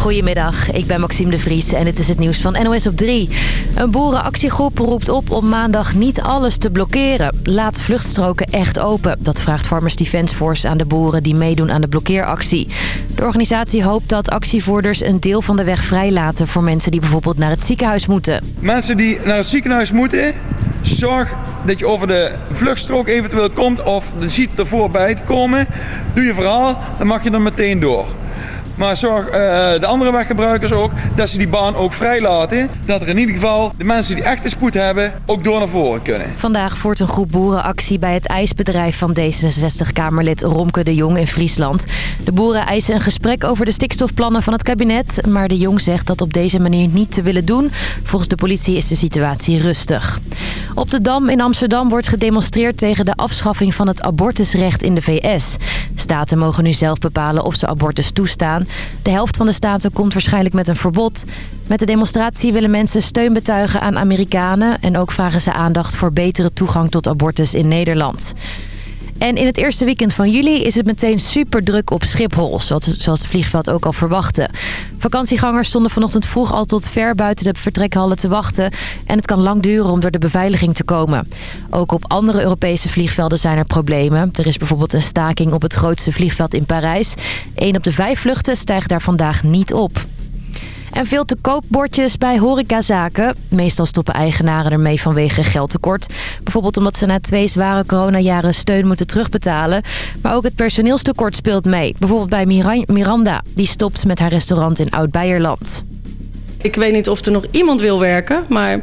Goedemiddag, ik ben Maxime de Vries en dit is het nieuws van NOS op 3. Een boerenactiegroep roept op om maandag niet alles te blokkeren. Laat vluchtstroken echt open. Dat vraagt Farmers Defence Force aan de boeren die meedoen aan de blokkeeractie. De organisatie hoopt dat actievoerders een deel van de weg vrijlaten... voor mensen die bijvoorbeeld naar het ziekenhuis moeten. Mensen die naar het ziekenhuis moeten... zorg dat je over de vluchtstrook eventueel komt of ziet ervoor bij te komen. Doe je verhaal, dan mag je er meteen door. Maar zorg uh, de andere weggebruikers ook dat ze die baan ook vrijlaten. Dat er in ieder geval de mensen die echte spoed hebben ook door naar voren kunnen. Vandaag voert een groep boeren actie bij het ijsbedrijf van D66-Kamerlid Romke de Jong in Friesland. De boeren eisen een gesprek over de stikstofplannen van het kabinet. Maar de Jong zegt dat op deze manier niet te willen doen. Volgens de politie is de situatie rustig. Op de Dam in Amsterdam wordt gedemonstreerd tegen de afschaffing van het abortusrecht in de VS. Staten mogen nu zelf bepalen of ze abortus toestaan. De helft van de staten komt waarschijnlijk met een verbod. Met de demonstratie willen mensen steun betuigen aan Amerikanen... en ook vragen ze aandacht voor betere toegang tot abortus in Nederland. En in het eerste weekend van juli is het meteen super druk op Schiphol, zoals het vliegveld ook al verwachtte. Vakantiegangers stonden vanochtend vroeg al tot ver buiten de vertrekhallen te wachten. En het kan lang duren om door de beveiliging te komen. Ook op andere Europese vliegvelden zijn er problemen. Er is bijvoorbeeld een staking op het grootste vliegveld in Parijs. Eén op de vijf vluchten stijgt daar vandaag niet op. En veel te koopbordjes bij horecazaken. Meestal stoppen eigenaren ermee vanwege geldtekort. Bijvoorbeeld omdat ze na twee zware coronajaren steun moeten terugbetalen. Maar ook het personeelstekort speelt mee. Bijvoorbeeld bij Miranda. Die stopt met haar restaurant in Oud-Beierland. Ik weet niet of er nog iemand wil werken, maar...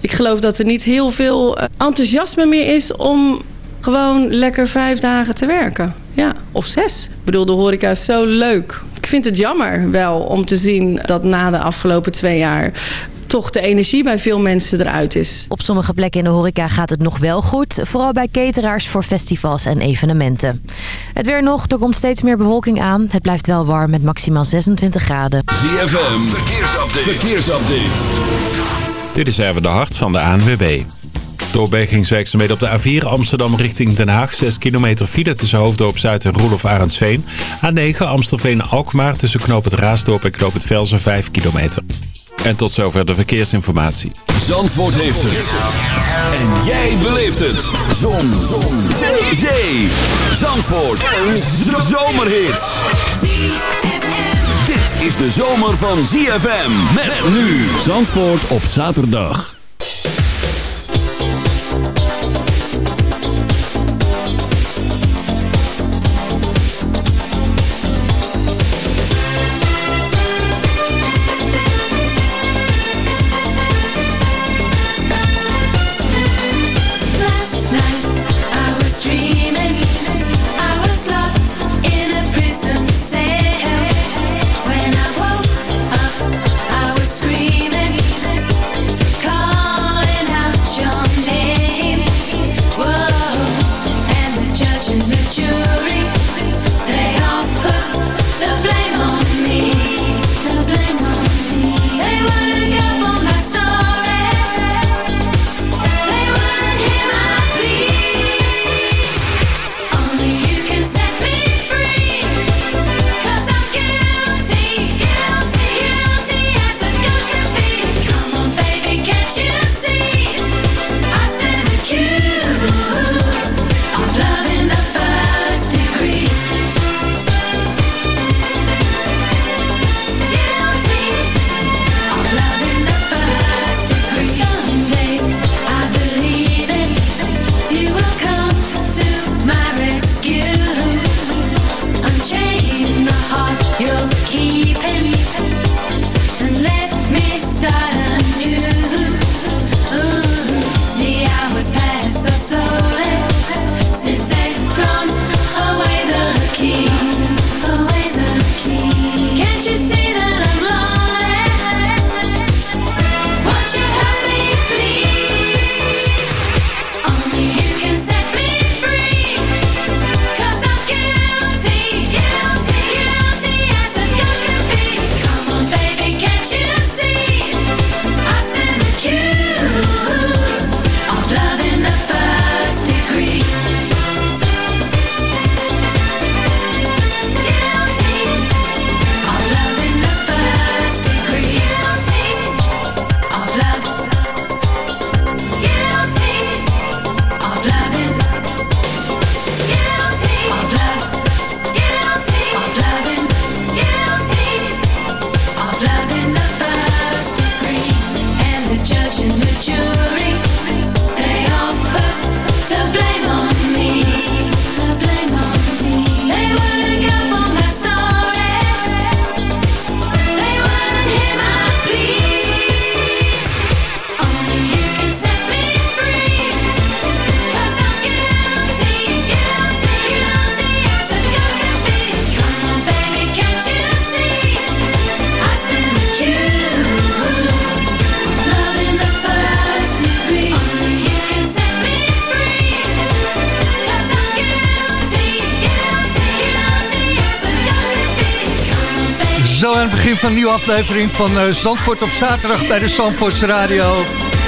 Ik geloof dat er niet heel veel eh, enthousiasme meer is om gewoon lekker vijf dagen te werken. Ja, of zes. Ik bedoel, de horeca is zo leuk. Ik vind het jammer wel om te zien dat na de afgelopen twee jaar toch de energie bij veel mensen eruit is. Op sommige plekken in de horeca gaat het nog wel goed. Vooral bij cateraars voor festivals en evenementen. Het weer nog, er komt steeds meer bewolking aan. Het blijft wel warm met maximaal 26 graden. ZFM, verkeersupdate. verkeersupdate. Dit is even de hart van de ANWB. Doorbergingswerkzaamheden op de A4 Amsterdam richting Den Haag. 6 kilometer file tussen Hoofddorp Zuid en Roelof Arendsveen. A9 Amstelveen-Alkmaar tussen Knoop het Raasdorp en Knoop het Velsen 5 kilometer. En tot zover de verkeersinformatie. Zandvoort heeft het. En jij beleeft het. Zon. Zon. Zee. Zandvoort. Een zomerhit. Dit is de zomer van ZFM. Met nu. Zandvoort op zaterdag. Begin van een nieuwe aflevering van uh, Zandvoort op zaterdag bij de Zandvoortse Radio.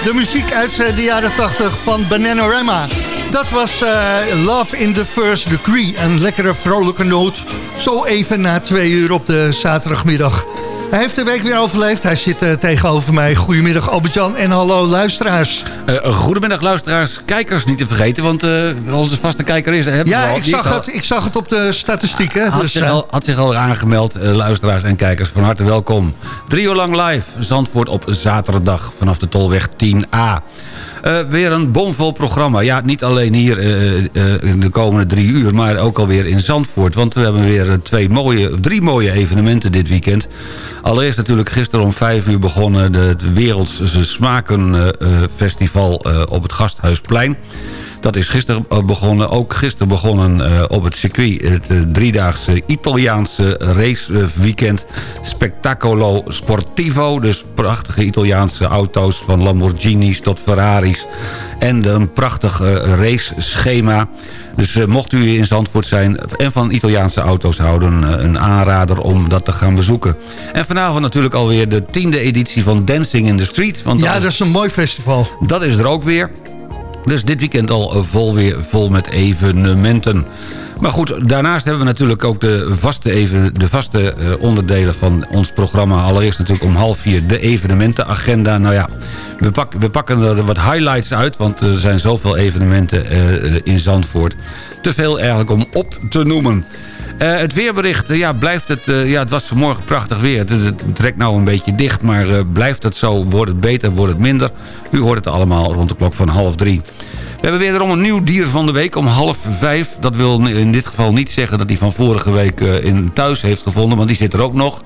De muziek uit uh, de jaren 80 van Bananarama. Dat was uh, Love in the First Degree. Een lekkere vrolijke noot. Zo even na twee uur op de zaterdagmiddag. Hij heeft de week weer overleefd. Hij zit uh, tegenover mij. Goedemiddag Albert-Jan en hallo luisteraars. Uh, goedemiddag luisteraars. Kijkers niet te vergeten, want uh, onze vaste kijker is... Ja, ik zag, het, ik zag het op de statistieken. Had, dus, zich, al, had zich al aangemeld, luisteraars en kijkers. Van harte welkom. Drie uur lang live. Zandvoort op zaterdag vanaf de Tolweg 10A. Uh, weer een bomvol programma. Ja, niet alleen hier uh, uh, in de komende drie uur... maar ook alweer in Zandvoort. Want we hebben weer twee mooie, drie mooie evenementen dit weekend. Allereerst natuurlijk gisteren om vijf uur begonnen... de Wereldse Smaken Festival op het Gasthuisplein. Dat is gisteren begonnen. Ook gisteren begonnen uh, op het circuit het uh, driedaagse Italiaanse raceweekend. Spectacolo Sportivo. Dus prachtige Italiaanse auto's van Lamborghinis tot Ferraris. En een prachtig race-schema. Dus mocht u in Zandvoort zijn en van Italiaanse auto's houden... een aanrader om dat te gaan bezoeken. En vanavond natuurlijk alweer de tiende editie van Dancing in the Street. Want ja, dat is een mooi festival. Dat is er ook weer. Dus dit weekend al vol weer vol met evenementen. Maar goed, daarnaast hebben we natuurlijk ook de vaste, even, de vaste uh, onderdelen van ons programma. Allereerst natuurlijk om half vier de evenementenagenda. Nou ja, we, pak, we pakken er wat highlights uit, want er zijn zoveel evenementen uh, in Zandvoort. Te veel eigenlijk om op te noemen. Uh, het weerbericht, uh, ja, blijft het... Uh, ja, het was vanmorgen prachtig weer. Het, trekt nou een beetje dicht, maar blijft het zo? Wordt het beter, wordt het minder? U hoort het allemaal rond de klok van half drie. We hebben wederom een nieuw dier van de week om half vijf. Dat wil in dit geval niet zeggen dat hij van vorige week in thuis heeft gevonden... want die zit er ook nog.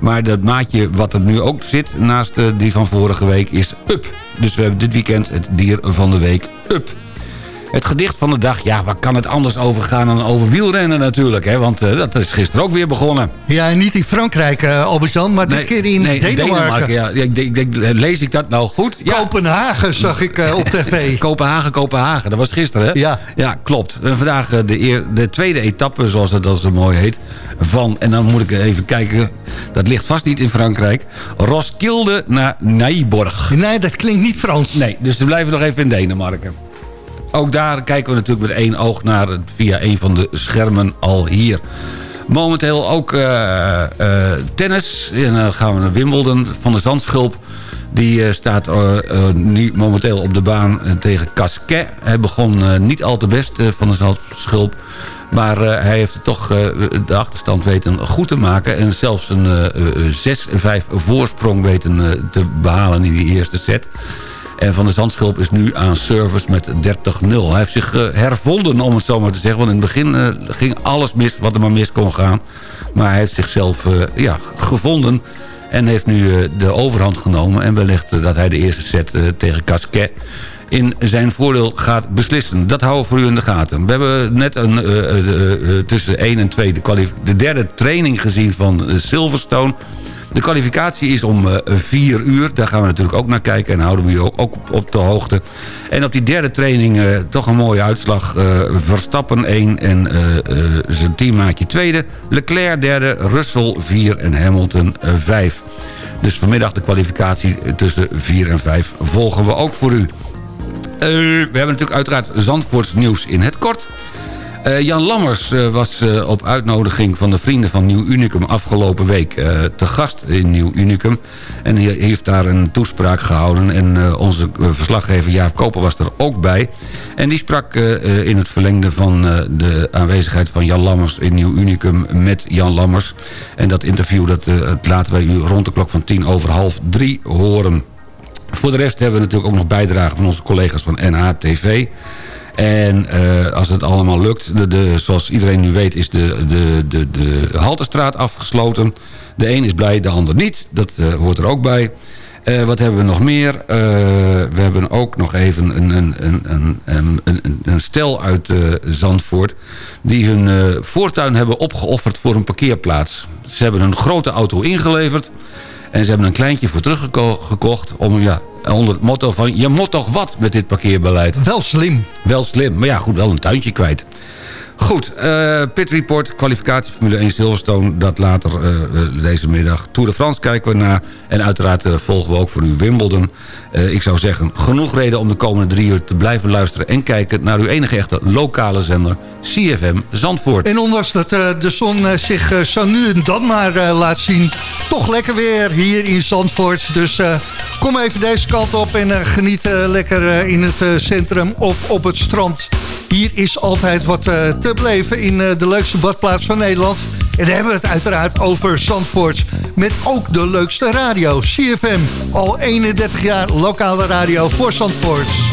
Maar dat maatje wat er nu ook zit naast die van vorige week is Up. Dus we hebben dit weekend het dier van de week Up. Het gedicht van de dag, ja, waar kan het anders over gaan dan over wielrennen natuurlijk. Hè? Want uh, dat is gisteren ook weer begonnen. Ja, niet in Frankrijk, uh, Albert-Jan, maar nee, dit keer in nee, Denemarken. Denemarken ja. Ik, ik, ik, lees ik dat nou goed? Ja. Kopenhagen zag ik uh, op tv. Kopenhagen, Kopenhagen, dat was gisteren hè? Ja. Ja, klopt. En vandaag de, eer, de tweede etappe, zoals dat, dat zo mooi heet, van, en dan moet ik even kijken, dat ligt vast niet in Frankrijk, Roskilde naar Nijborg. Nee, dat klinkt niet Frans. Nee, dus we blijven nog even in Denemarken. Ook daar kijken we natuurlijk met één oog naar via een van de schermen al hier. Momenteel ook uh, uh, tennis. En dan gaan we naar Wimbledon van de Zandschulp. Die uh, staat nu momenteel op de baan tegen Casquet. Hij begon niet al te best van de Zandschulp. Maar hij heeft toch de achterstand weten goed te maken. En zelfs een 6-5 voorsprong weten te behalen in die eerste set. En Van de Zandschulp is nu aan service met 30-0. Hij heeft zich uh, hervonden, om het zo maar te zeggen. Want in het begin uh, ging alles mis wat er maar mis kon gaan. Maar hij heeft zichzelf uh, ja, gevonden. En heeft nu de overhand genomen. En wellicht dat hij de eerste set tegen Casquet in zijn voordeel gaat beslissen. Dat houden we voor u in de gaten. We hebben net een, tussen 1 en 2 de, de derde training gezien van Silverstone... De kwalificatie is om uh, 4 uur. Daar gaan we natuurlijk ook naar kijken en houden we u ook, op, de hoogte. En op die derde training uh, toch een mooie uitslag. Uh, Verstappen 1 en zijn teammaatje tweede. Leclerc derde, Russell 4 en Hamilton 5. Dus vanmiddag de kwalificatie tussen 4 en 5 volgen we ook voor u. we hebben natuurlijk uiteraard Zandvoorts nieuws in het kort... Uh, Jan Lammers uh, was uh, op uitnodiging van de vrienden van Nieuw Unicum afgelopen week te gast in Nieuw Unicum. En hij heeft daar een toespraak gehouden en onze verslaggever Jaap Koper was er ook bij. En die sprak in het verlengde van de aanwezigheid van Jan Lammers in Nieuw Unicum met Jan Lammers. En dat interview dat, laten wij u rond de klok van tien over half drie horen. Voor de rest hebben we natuurlijk ook nog bijdragen van onze collega's van NHTV... En uh, als het allemaal lukt, de, de, zoals iedereen nu weet... is de, de, de, de Haltestraat afgesloten. De een is blij, de ander niet. Dat uh, hoort er ook bij. Uh, wat hebben we nog meer? we hebben ook nog even een, een, een, een, een, een stel uit Zandvoort... die hun voortuin hebben opgeofferd voor een parkeerplaats. Ze hebben een grote auto ingeleverd... En ze hebben een kleintje voor teruggekocht om ja, onder het motto van... je moet toch wat met dit parkeerbeleid. Wel slim. Wel slim, maar ja goed, wel een tuintje kwijt. Goed, uh, Pit Report, kwalificatie Formule 1 Silverstone... dat later uh, deze middag. Tour de France kijken we naar. En uiteraard uh, volgen we ook voor u Wimbledon. ik zou zeggen, genoeg reden om de komende drie uur te blijven luisteren... en kijken naar uw enige echte lokale zender, CFM Zandvoort. En ondanks dat de zon zich zo nu en dan maar laat zien... toch lekker weer hier in Zandvoort. Dus kom even deze kant op en geniet lekker in het centrum of op het strand... Hier is altijd wat uh, te beleven in uh, de leukste badplaats van Nederland. En dan hebben we het uiteraard over Zandvoort. Met ook de leukste radio, CFM. Al 31 jaar lokale radio voor Zandvoort.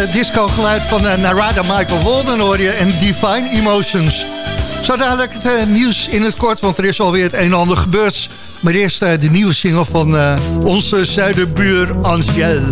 Het uh, disco-geluid van uh, Narada Michael Walden hoor je en Divine Emotions. Zo dadelijk het uh, nieuws in het kort, want er is alweer het een en ander gebeurd. Maar eerst de nieuwe single van onze zuiderbuur Angel.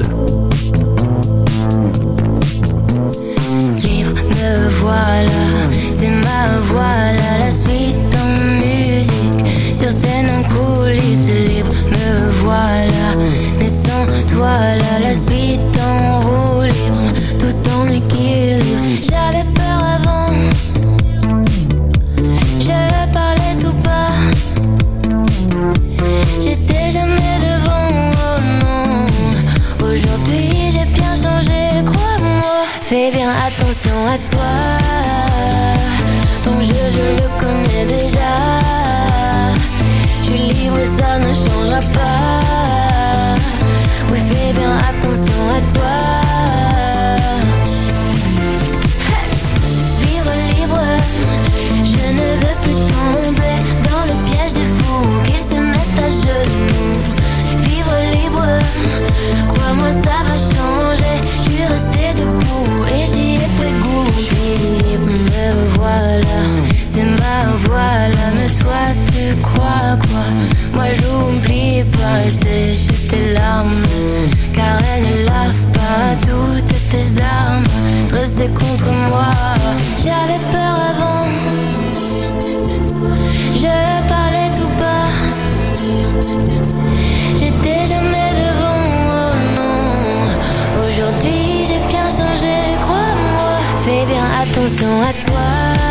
Fais bien attention à toi. Ton jeu, je le connais déjà. Je suis ça ne changera pas. Oui, fais bien attention à toi. Me voilà, c'est ma voix là. Mais toi, tu crois quoi? Moi, j'oublie pas et sécher tes larmes. Car elles ne lavent pas toutes tes armes dressées contre moi. J'avais peur avant. à toi.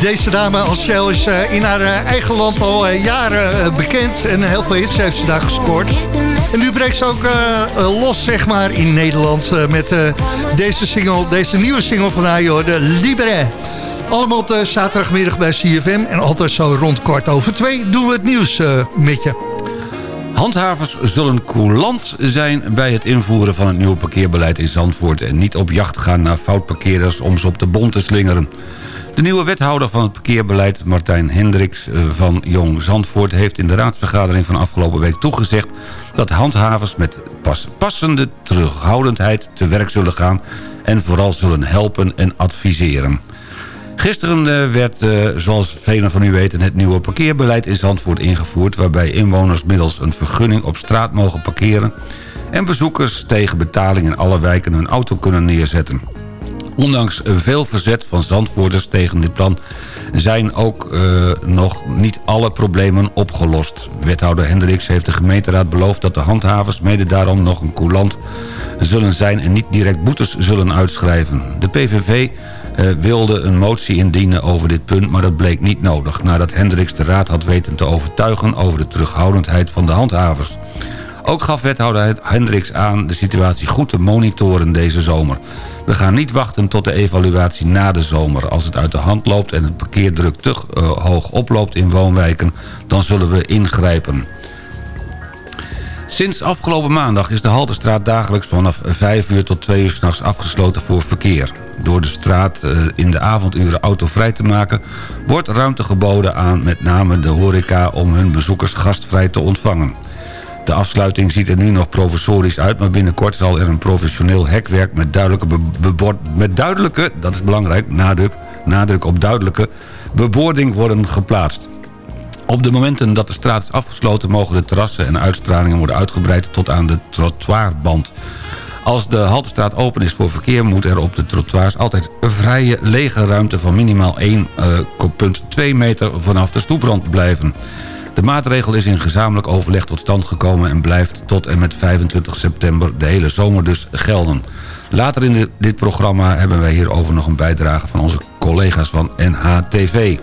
Deze dame Angel is uh, in haar uh, eigen land al uh, jaren bekend. En heel veel hits heeft ze daar gescoord. En nu breekt ze ook los, zeg maar, in Nederland. met deze single, deze nieuwe single van haar, joh, de Libre. Allemaal op zaterdagmiddag bij CFM. En altijd zo rond kwart over twee doen we het nieuws met je. Handhavers zullen coulant zijn bij het invoeren van het nieuwe parkeerbeleid in Zandvoort... en niet op jacht gaan naar foutparkeerders om ze op de bond te slingeren. De nieuwe wethouder van het parkeerbeleid, Martijn Hendricks van Jong Zandvoort... heeft in de raadsvergadering van afgelopen week toegezegd... dat handhavers met pas, passende terughoudendheid te werk zullen gaan... en vooral zullen helpen en adviseren. Gisteren werd, zoals velen van u weten, het nieuwe parkeerbeleid in Zandvoort ingevoerd... waarbij inwoners middels een vergunning op straat mogen parkeren... en bezoekers tegen betaling in alle wijken hun auto kunnen neerzetten. Ondanks veel verzet van Zandvoorters tegen dit plan... zijn ook uh, nog niet alle problemen opgelost. Wethouder Hendricks heeft de gemeenteraad beloofd... dat de handhavers mede daarom nog een coulant zullen zijn... en niet direct boetes zullen uitschrijven. De PVV uh, wilde een motie indienen over dit punt... maar dat bleek niet nodig... nadat Hendricks de raad had weten te overtuigen... over de terughoudendheid van de handhavers. Ook gaf wethouder Hendricks aan de situatie goed te monitoren deze zomer. We gaan niet wachten tot de evaluatie na de zomer. Als het uit de hand loopt en het parkeerdruk te uh, hoog oploopt in woonwijken... dan zullen we ingrijpen. Sinds afgelopen maandag is de Halterstraat dagelijks vanaf 5 uur tot 2 uur s'nachts afgesloten voor verkeer. Door de straat uh, in de avonduren autovrij te maken... wordt ruimte geboden aan met name de horeca om hun bezoekers gastvrij te ontvangen. De afsluiting ziet er nu nog provisorisch uit... maar binnenkort zal er een professioneel hekwerk met duidelijke, met duidelijke dat is belangrijk, nadruk, nadruk op duidelijke... bebording worden geplaatst. Op de momenten dat de straat is afgesloten... mogen de terrassen en uitstralingen worden uitgebreid tot aan de trottoirband. Als de Haltestraat open is voor verkeer... moet er op de trottoirs altijd een vrije lege ruimte... van minimaal 1,2 meter vanaf de stoeprand blijven. De maatregel is in gezamenlijk overleg tot stand gekomen... en blijft tot en met 25 september de hele zomer dus gelden. Later in dit programma hebben wij hierover nog een bijdrage van onze collega's van NHTV.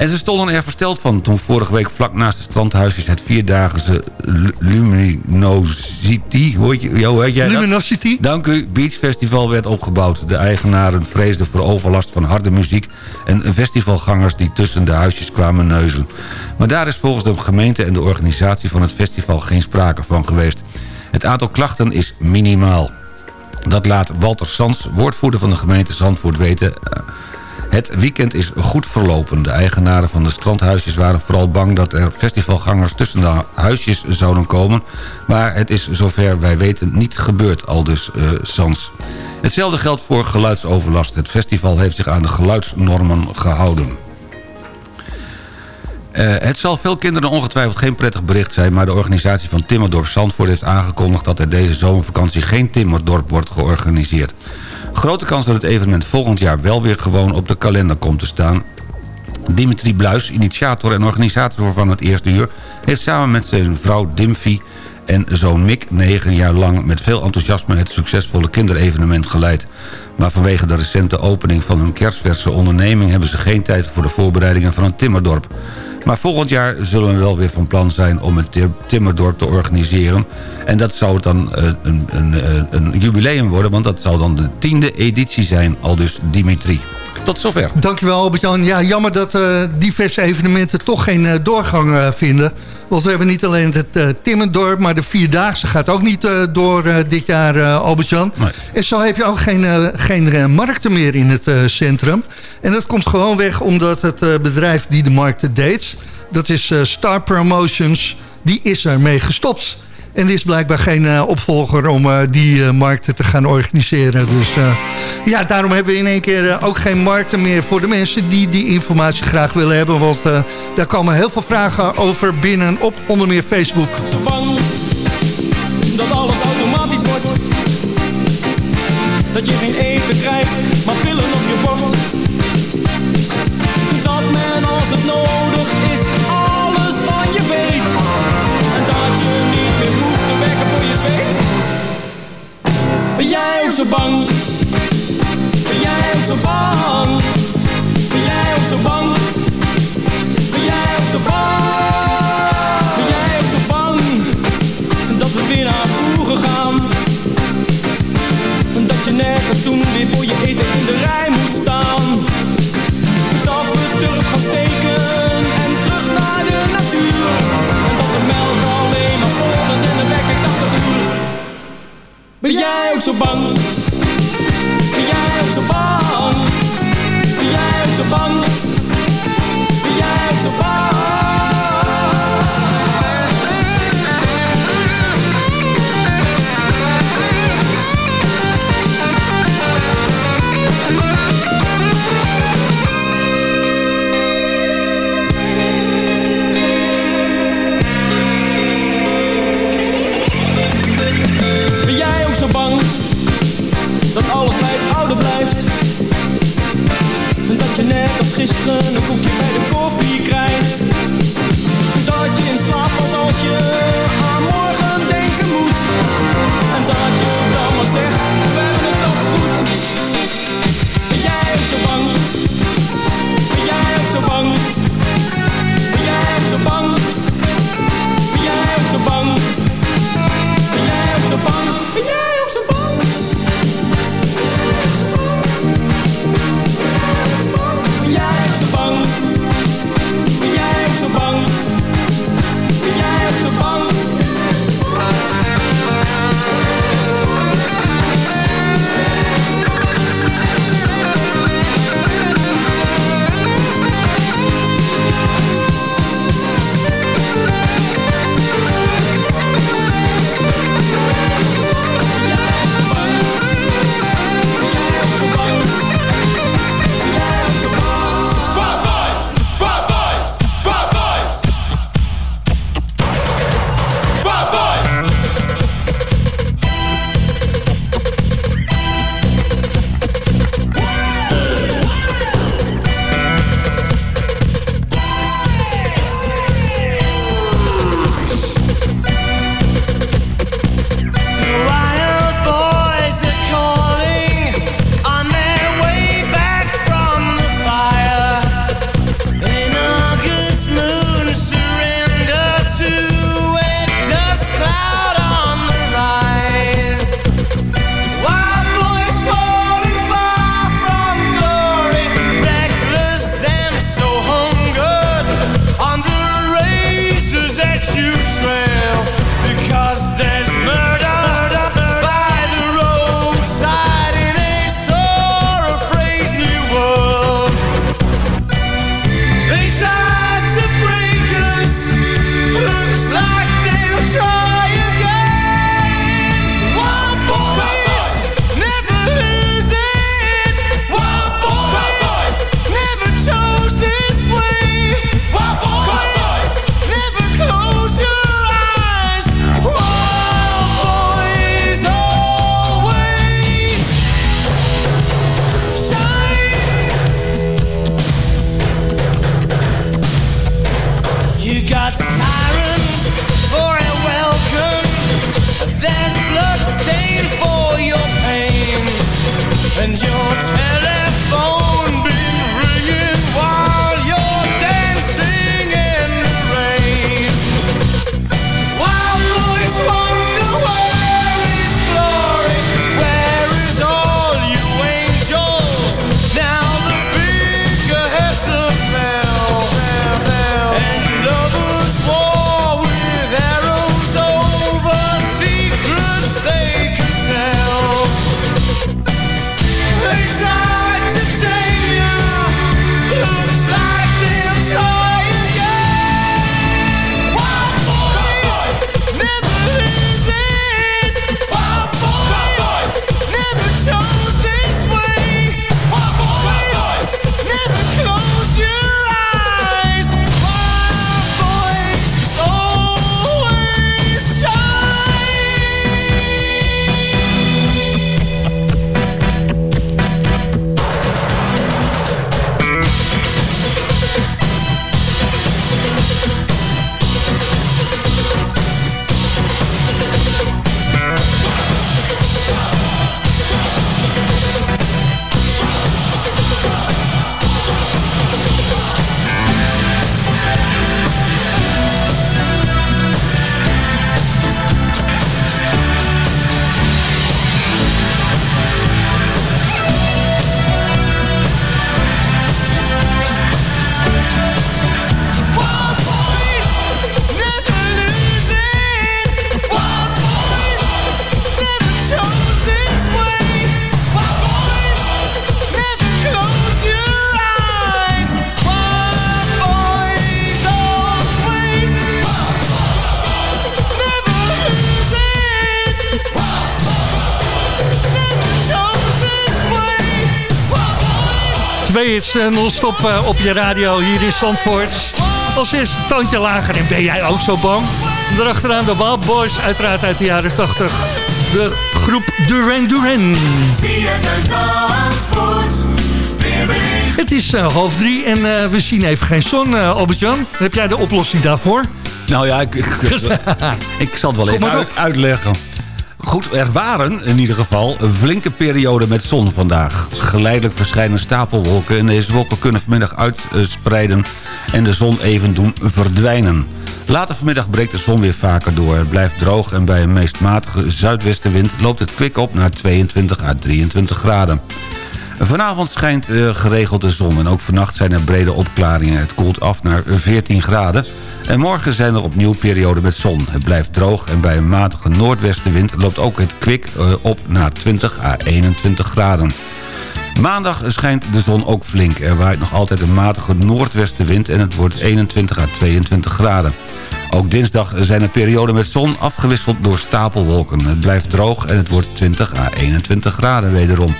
En ze stonden er versteld van toen vorige week vlak naast de strandhuisjes... het vierdaagse Lu- Luminosity, hoe heet, je- hoe heet jij dat? Luminosity. Dank u, Beach Festival werd opgebouwd. De eigenaren vreesden voor overlast van harde muziek... en festivalgangers die tussen de huisjes kwamen neuzen. Maar daar is volgens de gemeente en de organisatie van het festival geen sprake van geweest. Het aantal klachten is minimaal. Dat laat Walter Sands, woordvoerder van de gemeente Zandvoort, weten... Het weekend is goed verlopen. De eigenaren van de strandhuisjes waren vooral bang dat er festivalgangers tussen de huisjes zouden komen. Maar het is zover wij weten niet gebeurd, al dus eh, Sans. Hetzelfde geldt voor geluidsoverlast. Het festival heeft zich aan de geluidsnormen gehouden. Eh, het zal veel kinderen ongetwijfeld geen prettig bericht zijn... maar de organisatie van Timmerdorp Zandvoort heeft aangekondigd... dat er deze zomervakantie geen Timmerdorp wordt georganiseerd. Grote kans dat het evenement volgend jaar wel weer gewoon op de kalender komt te staan... Dimitri Bluis, initiator en organisator van het eerste uur... heeft samen met zijn vrouw Dimfy en zoon Mick... negen jaar lang met veel enthousiasme het succesvolle kinderevenement geleid. Maar vanwege de recente opening van hun kerstverse onderneming... hebben ze geen tijd voor de voorbereidingen van een timmerdorp. Maar volgend jaar zullen we wel weer van plan zijn om het timmerdorp te organiseren. En dat zou dan eh, een, een, een, een jubileum worden... want dat zou dan de tiende editie zijn, al dus Dimitri. Tot zover. Dankjewel Albert-Jan. Ja, jammer dat eh, diverse evenementen toch geen eh, doorgang eh, vinden. Want we hebben niet alleen het Timmendorp, maar de Vierdaagse gaat ook niet door dit jaar, Albert-Jan. Nee. En zo heb je ook geen, geen markten meer in het centrum. En dat komt gewoon weg omdat het bedrijf die de markten deed... dat is Star Promotions, die is ermee gestopt. En er is blijkbaar geen uh, opvolger om uh, die uh, markten te gaan organiseren. Dus ja, daarom hebben we in één keer ook geen markten meer voor de mensen die die informatie graag willen hebben. Want daar komen heel veel vragen over binnen op onder meer Facebook. Dat alles automatisch wordt. Dat je geen eten krijgt, zo bang? Ben jij ook zo bang? Ben jij ook zo bang? Ben jij ook zo bang? Ben jij ook zo bang? Dat we weer naar vroeger gaan? Dat je nergens toen weer voor je eten in de rij moet staan? Dat we terug gaan steken en terug naar de natuur? En dat de melk alleen maar vol is en de wekker 80 uur? Ben jij ook zo bang? Hits eh, non-stop eh, op je radio hier in Zandvoort. Als eerste een toontje lager en ben jij ook zo bang? Daarachteraan de Wild Boys, uiteraard uit de jaren 80. De groep Duran Duran. Het is eh, half drie en we zien even geen zon, eh, Albert-Jan. Heb jij de oplossing daarvoor? Nou ja, ik, ik, ik zal het wel even uit- uitleggen. Goed, er waren in ieder geval een flinke periode met zon vandaag. Geleidelijk verschijnen stapelwolken en deze wolken kunnen vanmiddag uitspreiden en de zon even doen verdwijnen. Later vanmiddag breekt de zon weer vaker door. Het blijft droog en bij een meest matige zuidwestenwind loopt het kwik op naar 22 à 23 graden. Vanavond schijnt eh, geregeld de zon en ook vannacht zijn er brede opklaringen. Het koelt af naar 14 graden. En morgen zijn er opnieuw perioden met zon. Het blijft droog en bij een matige noordwestenwind loopt ook het kwik eh, op naar 20 à 21 graden. Maandag schijnt de zon ook flink. Er waait nog altijd een matige noordwestenwind en het wordt 21 à 22 graden. Ook dinsdag zijn er perioden met zon afgewisseld door stapelwolken. Het blijft droog en het wordt 20 à 21 graden wederom.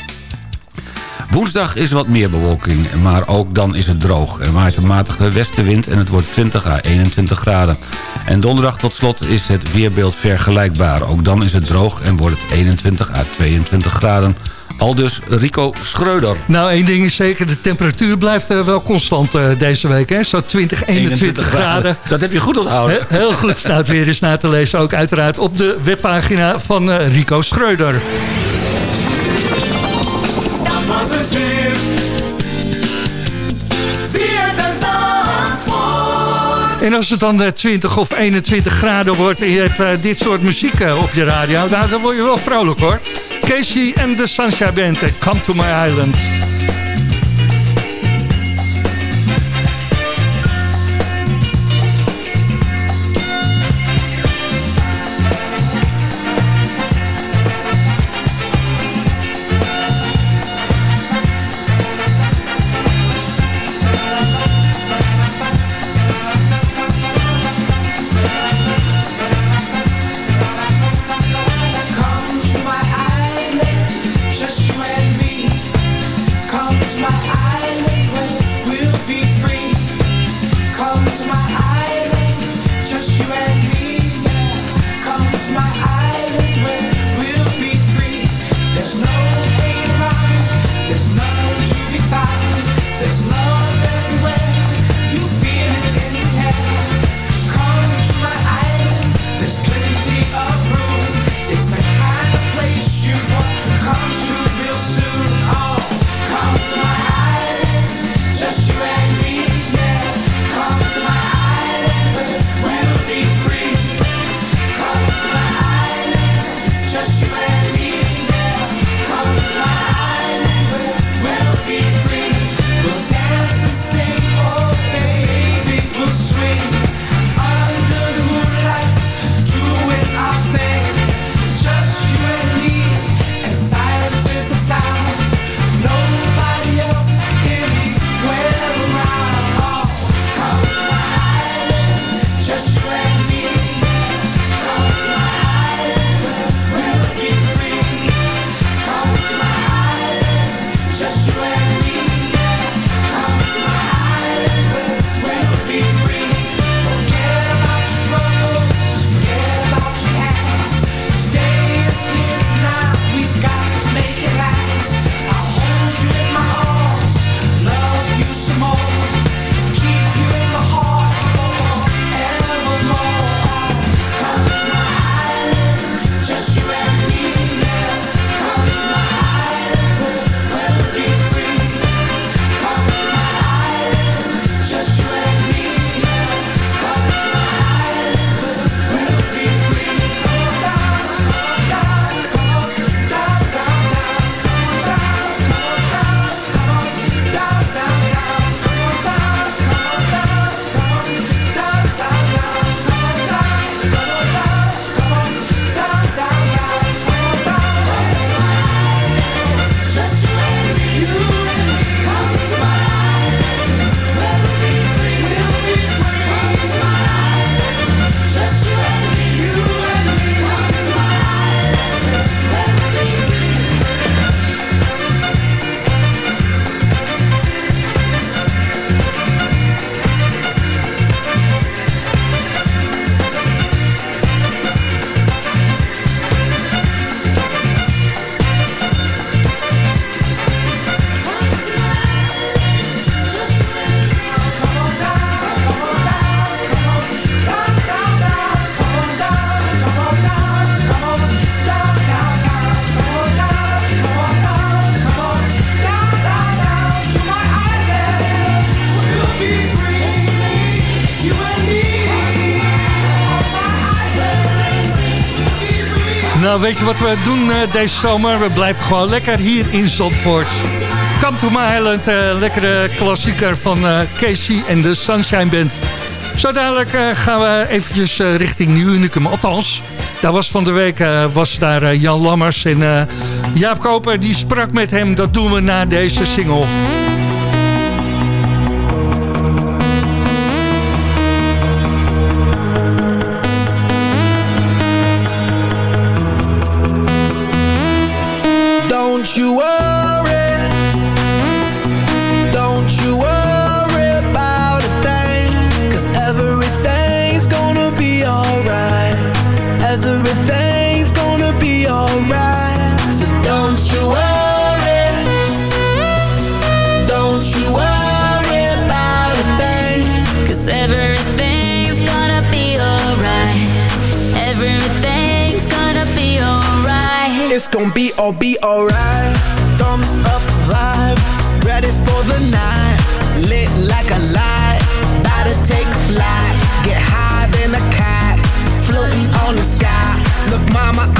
Woensdag is wat meer bewolking, maar ook dan is het droog. Er waait een matige westenwind en het wordt 20 à 21 graden. En donderdag tot slot is het weerbeeld vergelijkbaar. Ook dan is het droog en wordt het 21 à 22 graden. Al dus Rico Schreuder. Nou, één ding is zeker, de temperatuur blijft eh, wel constant eh, deze week. Hè? Zo 20, 21 graden. Dat heb je goed onthouden. He- Heel goed, staat weer eens na te lezen. Ook uiteraard op de webpagina van eh, Rico Schreuder. Het weer. En als het dan eh, 20 of 21 graden wordt en je hebt eh, dit soort muziek eh, op je radio... Nou, dan word je wel vrolijk hoor. Casey en de Sunshine Band, eh, Come to My Island. Nou, weet je wat we doen eh, deze zomer? We blijven gewoon lekker hier in Zandvoort. Come to my island, eh, lekkere klassieker van eh, Casey en de Sunshine Band. Zo dadelijk gaan we eventjes richting Nieuw Unicum. Althans, daar was van de week was daar Jan Lammers en Jaap Koper. Die sprak met hem, dat doen we na deze single. You worry, gonna be all be alright. Thumbs up vibe, ready for the night. Lit like a light, about to take a flight. Get high than a cat, floating on the sky. Look, mama,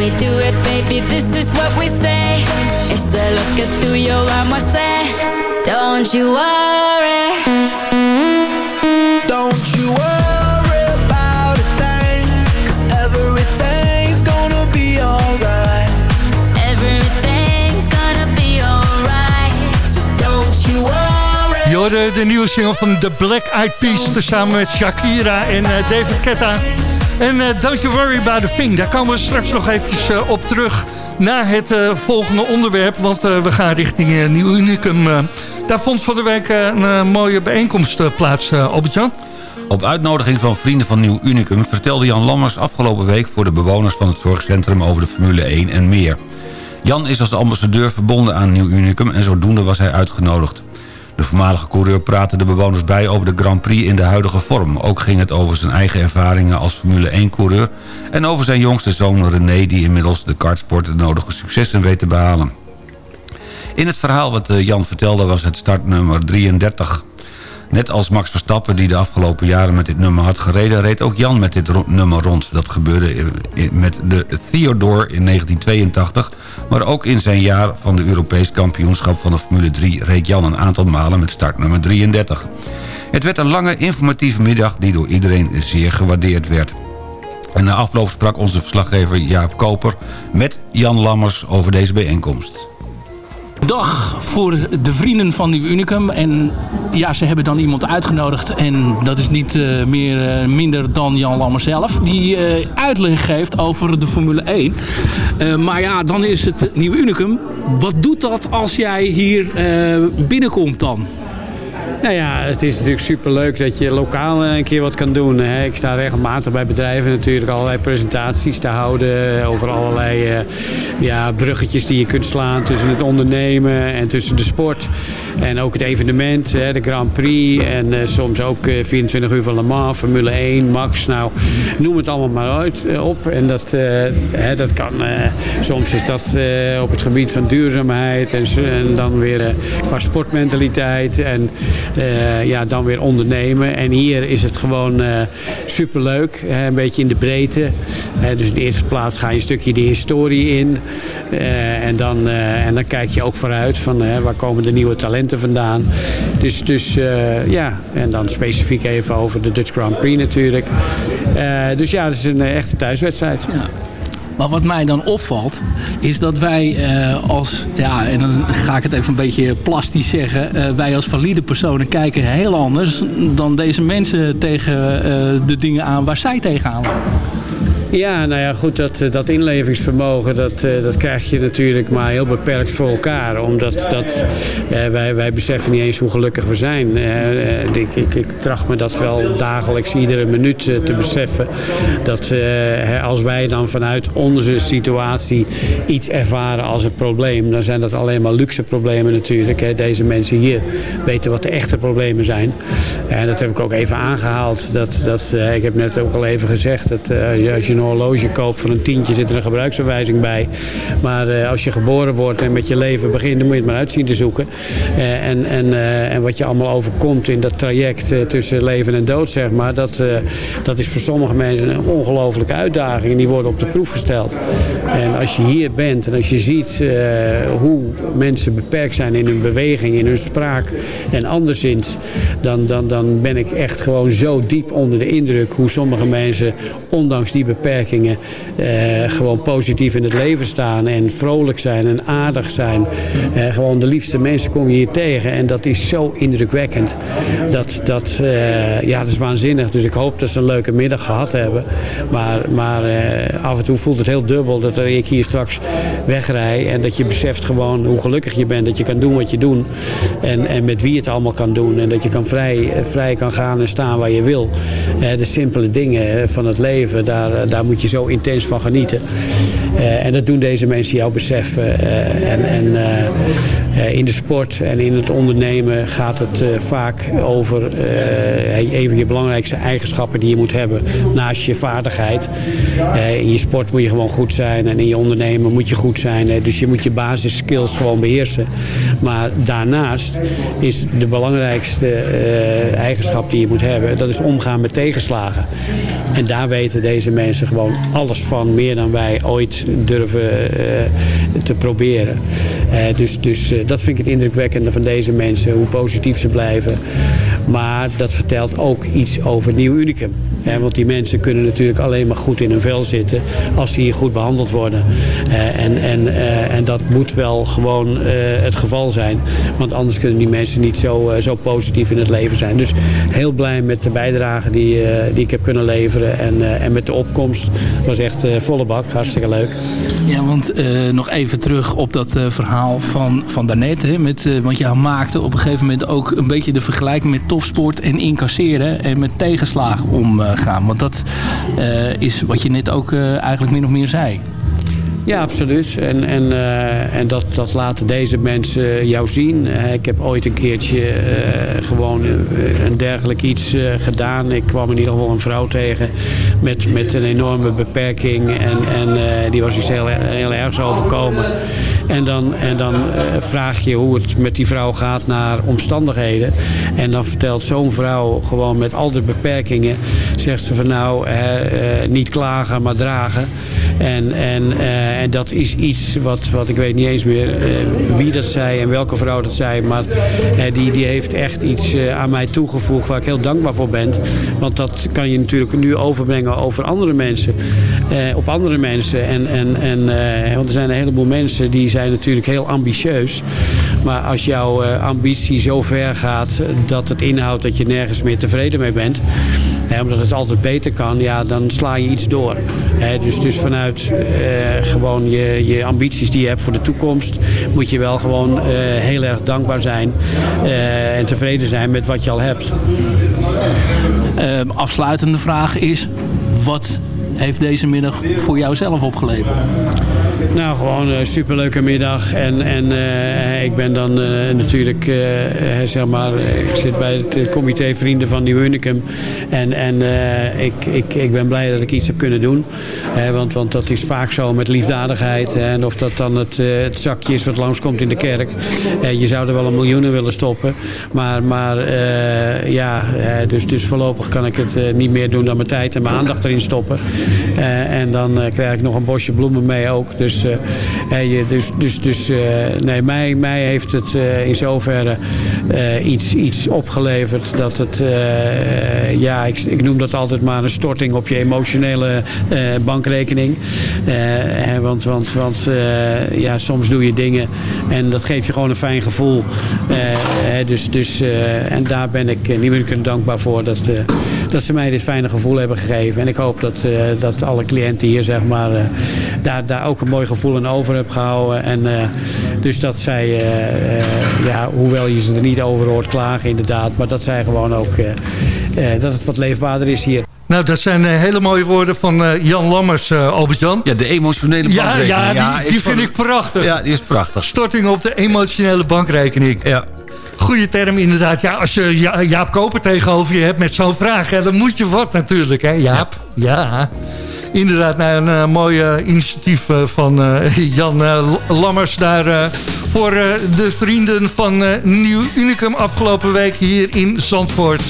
we do it, baby. This is what we say. It's a look at through your armor say. Don't you worry. Don't you worry about a thing, cause everything's gonna be alright. Everything's gonna be alright. Don't you worry. Je hoorde de nieuwe single van The Black Eyed Peas... samen met Shakira en eh, David Guetta. En eh, Don't You Worry About A Thing. Daar komen we straks nog eventjes eh, op terug... naar het eh, volgende onderwerp. Want we gaan richting Nieuw Unicum. daar vond van de week een mooie bijeenkomst plaats, Albert-Jan. Op uitnodiging van vrienden van Nieuw Unicum... vertelde Jan Lammers afgelopen week voor de bewoners van het zorgcentrum... over de Formule 1 en meer. Jan is als ambassadeur verbonden aan Nieuw Unicum... en zodoende was hij uitgenodigd. De voormalige coureur praatte de bewoners bij over de Grand Prix in de huidige vorm. Ook ging het over zijn eigen ervaringen als Formule 1-coureur... en over zijn jongste zoon René... die inmiddels de kartsport de nodige successen weet te behalen. In het verhaal wat eh, Jan vertelde was het startnummer 33. Net als Max Verstappen die de afgelopen jaren met dit nummer had gereden... reed ook Jan met dit nummer rond. Dat gebeurde met de Theodore in 1982... maar ook in zijn jaar van de Europees kampioenschap van de Formule 3... reed Jan een aantal malen met startnummer 33. Het werd een lange informatieve middag die door iedereen zeer gewaardeerd werd. En na afloop sprak onze verslaggever Jaap Koper met Jan Lammers over deze bijeenkomst. Dag voor de vrienden van Nieuw Unicum. En ja, ze hebben dan iemand uitgenodigd. En dat is niet eh, meer, eh, minder dan Jan Lammer zelf. Die eh, uitleg geeft over de Formule 1. Eh, maar ja, dan is het Nieuw Unicum. Wat doet dat als jij hier binnenkomt dan? Nou ja, het is natuurlijk superleuk dat je lokaal eh, een keer wat kan doen. Hè. Ik sta regelmatig bij bedrijven natuurlijk allerlei presentaties te houden over allerlei eh, ja, bruggetjes die je kunt slaan tussen het ondernemen en tussen de sport. En ook het evenement, hè, de Grand Prix en eh, soms ook eh, 24 uur van Le Mans, Formule 1, Max. Nou, noem het allemaal maar uit, op. En dat, hè, dat kan, soms is dat op het gebied van duurzaamheid en, en dan weer qua sportmentaliteit en eh, ja, dan weer ondernemen. En hier is het gewoon eh, superleuk, een beetje in de breedte. Dus in de eerste plaats ga je een stukje de historie in. Eh, en, dan, en dan kijk je ook vooruit van waar komen de nieuwe talenten vandaan. Dus, dus ja, en dan specifiek even over de Dutch Grand Prix natuurlijk. Dus ja, het is een echte thuiswedstrijd. Maar wat mij dan opvalt, is dat wij eh, als, ja, en dan ga ik het even een beetje plastisch zeggen, eh, wij als valide personen kijken heel anders dan deze mensen tegen eh, de dingen aan waar zij tegenaan lopen. Ja, nou ja, goed, dat, eh, dat inlevingsvermogen, dat, eh, dat krijg je natuurlijk maar heel beperkt voor elkaar. Omdat dat, eh, wij, wij beseffen niet eens hoe gelukkig we zijn. Ik, ik, ik tracht me dat wel dagelijks, iedere minuut te beseffen. Dat als wij dan vanuit onze situatie iets ervaren als een probleem, dan zijn dat alleen maar luxe problemen natuurlijk. Deze mensen hier weten wat de echte problemen zijn. En dat heb ik ook even aangehaald. Dat, dat, ik heb net ook al even gezegd dat als je horloge koopt van een tientje zit er een gebruiksaanwijzing bij. Maar eh, als je geboren wordt en met je leven begint, dan moet je het maar uitzien te zoeken. Eh, en, en, eh, en wat je allemaal overkomt in dat traject tussen leven en dood, zeg maar, dat, dat is voor sommige mensen een ongelofelijke uitdaging. En die worden op de proef gesteld. En als je hier bent en als je ziet hoe mensen beperkt zijn in hun beweging, in hun spraak en anderszins, dan, dan, dan ben ik echt gewoon zo diep onder de indruk hoe sommige mensen, ondanks die eh, gewoon positief in het leven staan en vrolijk zijn en aardig zijn. Eh, gewoon de liefste mensen kom je hier tegen en dat is zo indrukwekkend. Dat, dat, eh, ja, dat is waanzinnig. Dus ik hoop dat ze een leuke middag gehad hebben. Maar, maar af en toe voelt het heel dubbel dat ik hier straks wegrij en dat je beseft gewoon hoe gelukkig je bent. Dat je kan doen wat je doet en, en met wie het allemaal kan doen. En dat je kan vrij, vrij kan gaan en staan waar je wil. De simpele dingen van het leven, daar, eh, daar moet je zo intens van genieten. Eh, en dat doen deze mensen jou beseffen. Eh, en en eh, in de sport en in het ondernemen gaat het eh, vaak over eh, een van je belangrijkste eigenschappen die je moet hebben naast je vaardigheid. Eh, in je sport moet je gewoon goed zijn en in je ondernemen moet je goed zijn. Eh, dus je moet je basisskills gewoon beheersen. Maar daarnaast is de belangrijkste eh, eigenschap die je moet hebben, dat is omgaan met tegenslagen. En daar weten deze mensen gewoon alles van, meer dan wij ooit durven eh, te proberen. Eh, dus dus eh, dat vind ik het indrukwekkende van deze mensen, hoe positief ze blijven. Maar dat vertelt ook iets over Nieuw Unicum. Want die mensen kunnen natuurlijk alleen maar goed in hun vel zitten als ze hier goed behandeld worden. Eh, en, en, eh, en dat moet wel gewoon eh, het geval zijn. Want anders kunnen die mensen niet zo, eh, zo positief in het leven zijn. Dus heel blij met de bijdrage die, eh, die ik heb kunnen leveren. En, eh, en met de opkomst. Het was echt eh, volle bak. Hartstikke leuk. Ja, want eh, nog even terug op dat eh, verhaal van, van daarnet. Met, eh, want jij maakte op een gegeven moment ook een beetje de vergelijking met topsport en incasseren en met tegenslagen omgaan. want dat is wat je net ook eigenlijk min of meer zei. Ja, absoluut. En, en, eh, en dat, dat laten deze mensen jou zien. Eh, ik heb ooit een keertje eh, gewoon eh, een dergelijk iets eh, gedaan. Ik kwam in ieder geval een vrouw tegen met, met een enorme beperking. En, en eh, die was iets heel, heel ergs overkomen. En dan, en dan eh, vraag je hoe het met die vrouw gaat naar omstandigheden. En dan vertelt zo'n vrouw gewoon met al de beperkingen... zegt ze van nou, eh, eh, niet klagen, maar dragen. En, en, eh, en dat is iets wat, wat ik weet niet eens meer eh, wie dat zei en welke vrouw dat zei. Maar eh, die, die heeft echt iets aan mij toegevoegd waar ik heel dankbaar voor ben. Want dat kan je natuurlijk nu overbrengen over andere mensen. op andere mensen. En, en, en, want er zijn een heleboel mensen die zijn natuurlijk heel ambitieus. Maar als jouw ambitie zo ver gaat dat het inhoudt dat je nergens meer tevreden mee bent. Omdat het altijd beter kan, ja, dan sla je iets door. Dus, dus vanuit eh, gewoon je, je ambities die je hebt voor de toekomst, moet je wel gewoon eh, heel erg dankbaar zijn eh, en tevreden zijn met wat je al hebt. Ehm, afsluitende vraag is, wat heeft deze middag voor jou zelf opgeleverd? Nou, gewoon een superleuke middag. En, en eh, ik ben dan eh, natuurlijk, eh, eh, zeg maar, ik zit bij het eh, comité Vrienden van Nieuw Unicum. En, en eh, ik, ik, ik ben blij dat ik iets heb kunnen doen. Want, want dat is vaak zo met liefdadigheid. en of dat dan het, eh, het zakje is wat langskomt in de kerk. Eh, je zou er wel een miljoenen willen stoppen. Maar, maar eh, ja, eh, dus, dus voorlopig kan ik het eh, niet meer doen dan mijn tijd en mijn aandacht erin stoppen. Eh, en dan eh, krijg ik nog een bosje bloemen mee ook. Dus, eh, eh, je, dus, dus, dus eh, nee, mij, mij heeft het eh, in zoverre eh, iets, iets opgeleverd dat het, eh, ja, ik, ik noem dat altijd maar een storting op je emotionele eh, bankrekening. Eh, want want, want eh, ja, soms doe je dingen en dat geeft je gewoon een fijn gevoel. Eh, dus, dus, eh, en daar ben ik niet dankbaar voor dat, eh, dat ze mij dit fijne gevoel hebben gegeven. En ik hoop dat, eh, dat alle cliënten hier zeg maar, eh, daar, daar ook een mooi gevoel aan over hebben gehouden. En, eh, dus dat zij, ja, hoewel je ze er niet over hoort klagen inderdaad, maar dat zij gewoon ook, eh, eh, dat het wat leefbaarder is hier. Nou, dat zijn hele mooie woorden van eh, Jan Lammers, eh, Albert-Jan. Ja, de emotionele Ja, bankrekening. ja, die, die vind ik prachtig. Ja, die is prachtig. Storting op de emotionele bankrekening. Ja. Goeie term inderdaad. Ja, als je Ja- Jaap Koper tegenover je hebt met zo'n vraag... Ja, dan moet je wat natuurlijk, hè Jaap? Ja. Inderdaad, een eh, mooi eh, initiatief eh, van eh, Jan Lammers... daar voor de vrienden van Nieuw Unicum afgelopen week hier in Zandvoort.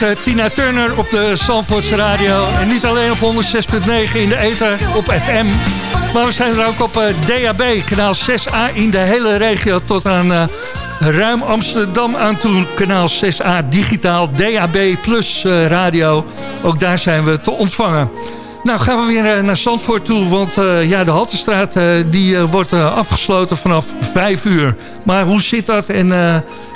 Eh, Tina Turner op de Zandvoorts Radio. En niet alleen op 106.9 in de ether, op FM. Maar we zijn er ook op eh, DAB, kanaal 6A in de hele regio... tot aan eh, ruim Amsterdam aan toe. Kanaal 6A digitaal, DAB plus radio. Ook daar zijn we te ontvangen. Nou, gaan we weer eh, naar Zandvoort toe, want eh, ja, de Haltestraat eh, die, wordt afgesloten vanaf 5 uur. Maar hoe zit dat en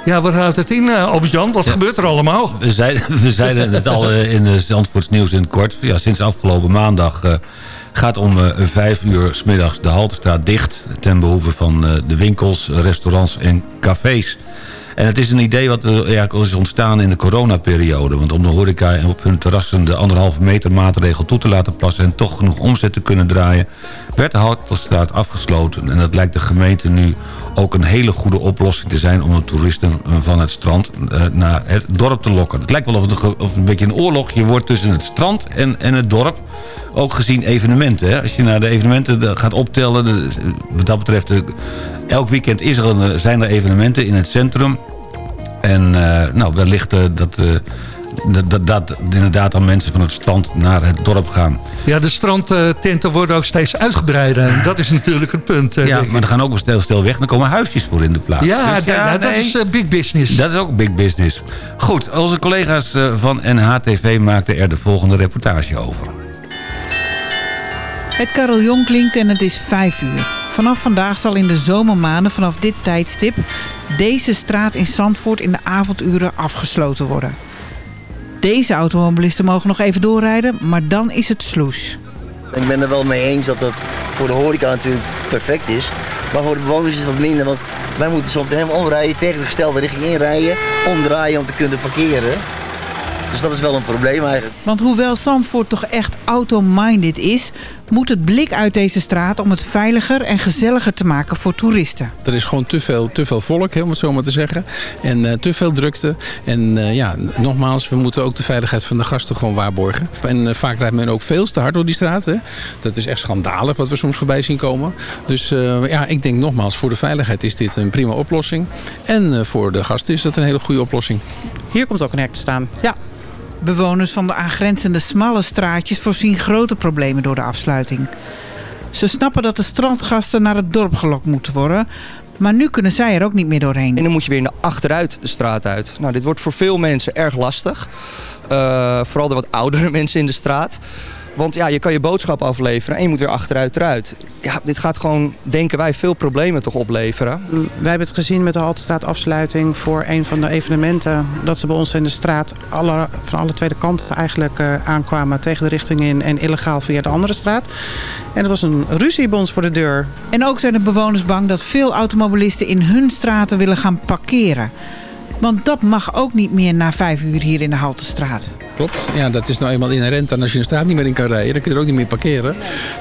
ja, wat houdt het in, eh, Albert-Jan? Wat gebeurt er allemaal? We zeiden, we zeiden het al in de Zandvoorts nieuws in het kort. Ja, sinds afgelopen maandag gaat om eh, vijf uur s middags de Haltestraat dicht... ten behoeve van de winkels, restaurants en cafés. En het is een idee wat eigenlijk is ontstaan in de coronaperiode. Want om de horeca en op hun terrassen de anderhalve meter maatregel toe te laten passen... en toch genoeg omzet te kunnen draaien... werd de Haltestraat afgesloten. En dat lijkt de gemeente nu ook een hele goede oplossing te zijn... om de toeristen van het strand eh, naar het dorp te lokken. Het lijkt wel of het, een beetje een oorlogje wordt tussen het strand en, en het dorp. Ook gezien evenementen. Hè? Als je naar de evenementen eh, gaat optellen... de- wat dat betreft, eh, elk weekend is er een, eh, zijn er evenementen in het centrum... En eh, nou, wellicht eh, dat, dat, dat, dat inderdaad dan mensen van het strand naar het dorp gaan. Ja, de strandtenten worden ook steeds uitgebreider. En dat is natuurlijk het punt. Ja, maar er gaan ook wel stel, weg. Dan komen huisjes voor in de plaats. Ja, Dus ja, dat is big business. dat is ook big business. Goed, onze collega's van NHTV maakten er de volgende reportage over. Het carillon klinkt en het is 5 uur. Vanaf vandaag zal in de zomermaanden vanaf dit tijdstip... deze straat in Zandvoort in de avonduren afgesloten worden. Deze automobilisten mogen nog even doorrijden, maar dan is het sloes. Ik ben er wel mee eens dat dat voor de horeca natuurlijk perfect is. Maar voor de bewoners is het wat minder, want wij moeten soms helemaal omrijden, tegengestelde richting inrijden, omdraaien om te kunnen parkeren. Dus dat is wel een probleem eigenlijk. Want hoewel Zandvoort toch echt auto-minded is... moet het blik uit deze straat om het veiliger en gezelliger te maken voor toeristen. Er is gewoon te veel, te veel volk, hè, om het zo maar te zeggen. En eh, te veel drukte. En eh, ja, nogmaals, we moeten ook de veiligheid van de gasten gewoon waarborgen. En eh, vaak rijdt men ook veel te hard door die straat. Hè. Dat is echt schandalig wat we soms voorbij zien komen. Dus eh, ja, ik denk nogmaals, voor de veiligheid is dit een prima oplossing. En eh, voor de gasten is dat een hele goede oplossing. Hier komt ook een hek te staan, ja. Bewoners van de aangrenzende smalle straatjes voorzien grote problemen door de afsluiting. Ze snappen dat de strandgasten naar het dorp gelokt moeten worden... maar nu kunnen zij er ook niet meer doorheen. En dan moet je weer naar achteruit de straat uit. Nou, dit wordt voor veel mensen erg lastig. Eh, vooral de wat oudere mensen in de straat. Want ja, je kan je boodschap afleveren en je moet weer achteruit eruit. Ja, dit gaat gewoon, denken wij, veel problemen toch opleveren. Wij hebben het gezien met de Haltestraatafsluiting voor een van de evenementen. Dat ze bij ons in de straat alle, van alle tweede kanten eigenlijk eh, aankwamen tegen de richting in. En illegaal via de andere straat. En dat was een ruzie bij ons voor de deur. En ook zijn de bewoners bang dat veel automobilisten in hun straten willen gaan parkeren. Want dat mag ook niet meer na vijf uur hier in de Haltestraat. Klopt, ja, dat is nou eenmaal inherent. En als je een straat niet meer in kan rijden, dan kun je er ook niet meer parkeren.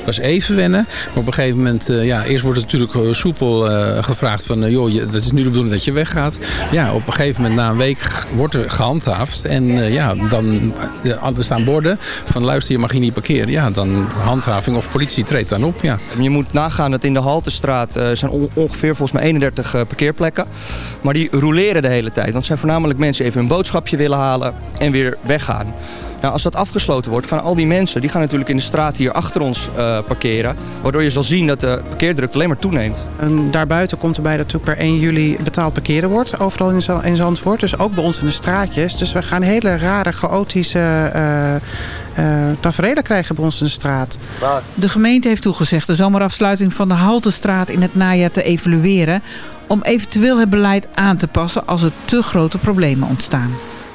Dat is even wennen. Maar op een gegeven moment, eh, ja, eerst wordt het natuurlijk eh, soepel eh, gevraagd van... joh, je, dat is nu de bedoeling dat je weggaat. Ja, op een gegeven moment, na een week, wordt er gehandhaafd. En ja, dan er staan borden van luister, je mag hier niet parkeren. Ja, dan handhaving of politie treedt dan op, ja. Je moet nagaan dat in de Haltestraat zijn on- ongeveer volgens mij 31 eh, parkeerplekken. Maar die roleren de hele tijd. Want het zijn voornamelijk mensen even een boodschapje willen halen en weer weggaan. Nou, als dat afgesloten wordt, gaan al die mensen die gaan natuurlijk in de straat hier achter ons eh, parkeren. Waardoor je zal zien dat de parkeerdrukte alleen maar toeneemt. En daarbuiten komt erbij dat er per 1 juli betaald parkeren wordt. Overal in, Za- in Zandvoort. Dus ook bij ons in de straatjes. Dus we gaan hele rare, chaotische eh eh, tafereelen krijgen bij ons in de straat. De gemeente heeft toegezegd de zomerafsluiting van de Haltestraat in het najaar te evalueren... om eventueel het beleid aan te passen als er te grote problemen ontstaan.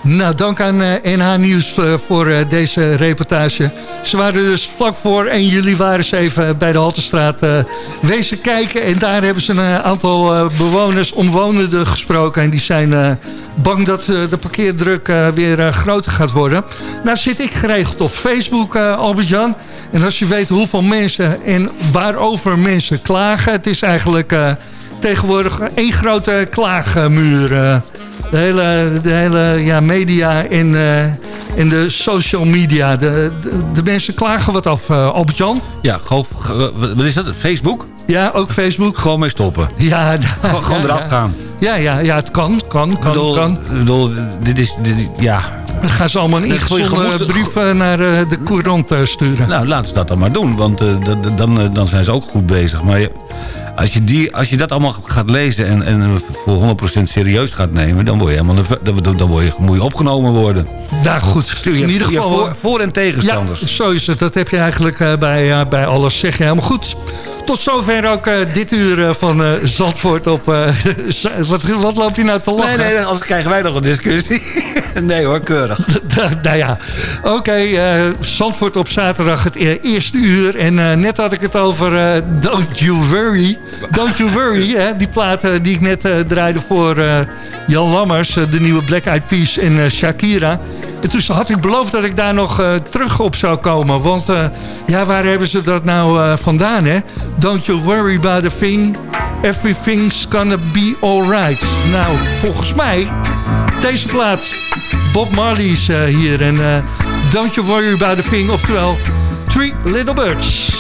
Nou, dank aan eh, NH Nieuws eh, voor eh, deze reportage. Ze waren dus vlak voor 1 juli waren ze even bij de Haltestraat eh, wezen kijken. En daar hebben ze een aantal eh, bewoners, omwonenden gesproken. En die zijn eh, bang dat eh, de parkeerdruk eh, weer eh, groter gaat worden. Nou zit ik geregeld op Facebook, eh, Albert-Jan. En als je weet hoeveel mensen en waarover mensen klagen... het is eigenlijk eh, tegenwoordig één grote klaagmuur... De hele, de hele ja, media en, eh, en de social media. De, de, de mensen klagen wat af, eh, Albert-Jan. Ja, gewoon, ge- wat is dat? Facebook? Ja, ook Facebook. Gewoon mee stoppen. Ja, Gewoon, gewoon ja, eraf ja. gaan. Ja, ja, ja, het kan, kan, Ik kan, bedoel, kan. bedoel, dit is, dit, ja, Dan gaan ze allemaal een ingezonden brief eh, naar de courant sturen. Nou, laten ze dat dan maar doen, want dan, dan zijn ze ook goed bezig. Maar je- als je, die, als je dat allemaal gaat lezen en, en voor 100% serieus gaat nemen... dan, word je helemaal, dan, dan, word je, moet je opgenomen worden. Nou goed, Je in ieder geval... voor, voor- en tegenstanders. Ja, zo is het. Dat heb je eigenlijk eh, bij, eh, bij alles, zeg je helemaal goed. Tot zover ook eh, dit uur eh, van eh, Zandvoort op... wat, wat loopt hij nou te lachen? Nee, nee, anders krijgen wij nog een discussie. nee hoor, keurig. nou ja, oké. eh, Zandvoort op zaterdag het eerste uur. En net had ik het over Don't You Worry. Don't You Worry, hè, die platen die ik net draaide voor Jan Lammers. eh, de nieuwe Black Eyed Peas en eh, Shakira. En toen had ik beloofd dat ik daar nog eh, terug op zou komen. Want ja, waar hebben ze dat nou vandaan, hè? Don't you worry about a thing. Everything's gonna be alright. Nou, volgens mij, deze plaat. Bob Marley is hier. En Don't you worry about a thing. Oftewel, Three Little Birds.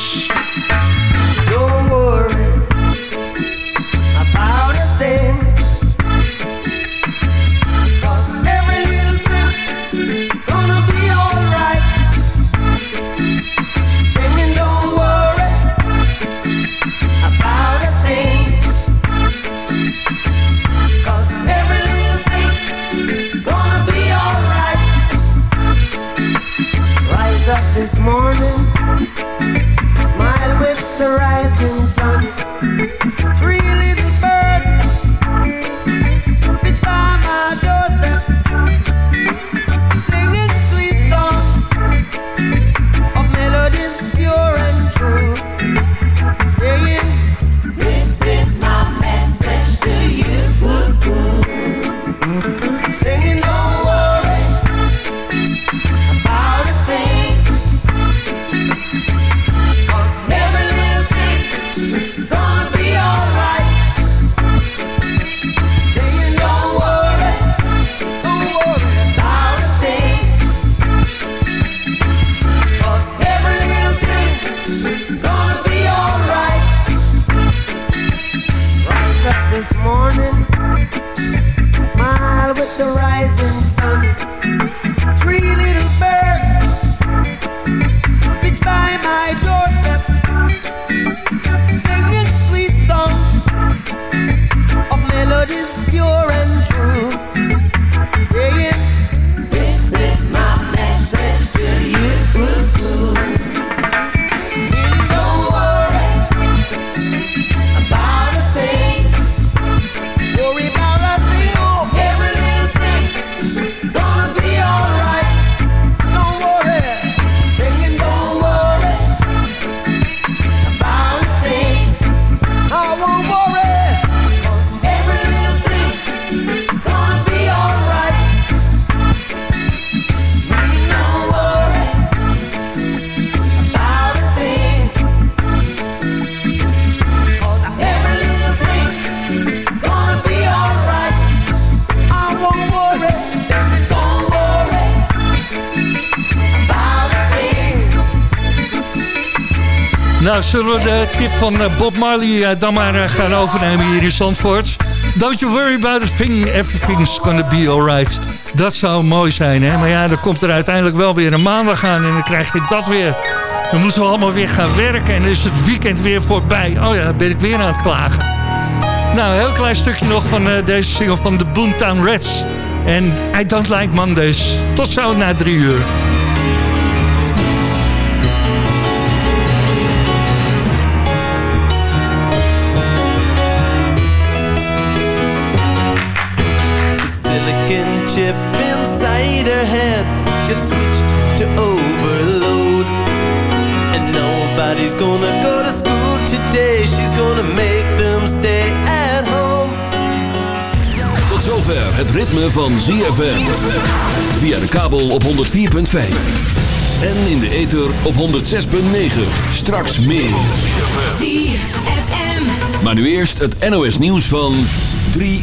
Zullen we de tip van eh, Bob Marley eh, dan maar eh, gaan overnemen hier in Zandvoort? Don't you worry about a thing, everything's gonna be alright. Dat zou mooi zijn, hè? Maar ja, dan komt er uiteindelijk wel weer een maandag aan en dan krijg je dat weer. Dan moeten we allemaal weer gaan werken en dan is het weekend weer voorbij. Oh ja, dan ben ik weer aan het klagen. Nou, een heel klein stukje nog van deze single van de Boomtown Reds. En I Don't Like Mondays. Tot zo na drie uur. Chip inside her head gets switched to overload. And nobody's gonna go to school today. She's gonna make them stay at home. Tot zover het ritme van ZFM. Via de kabel op 104.5. En in de ether op 106.9. Straks meer. Maar nu eerst het NOS nieuws van 3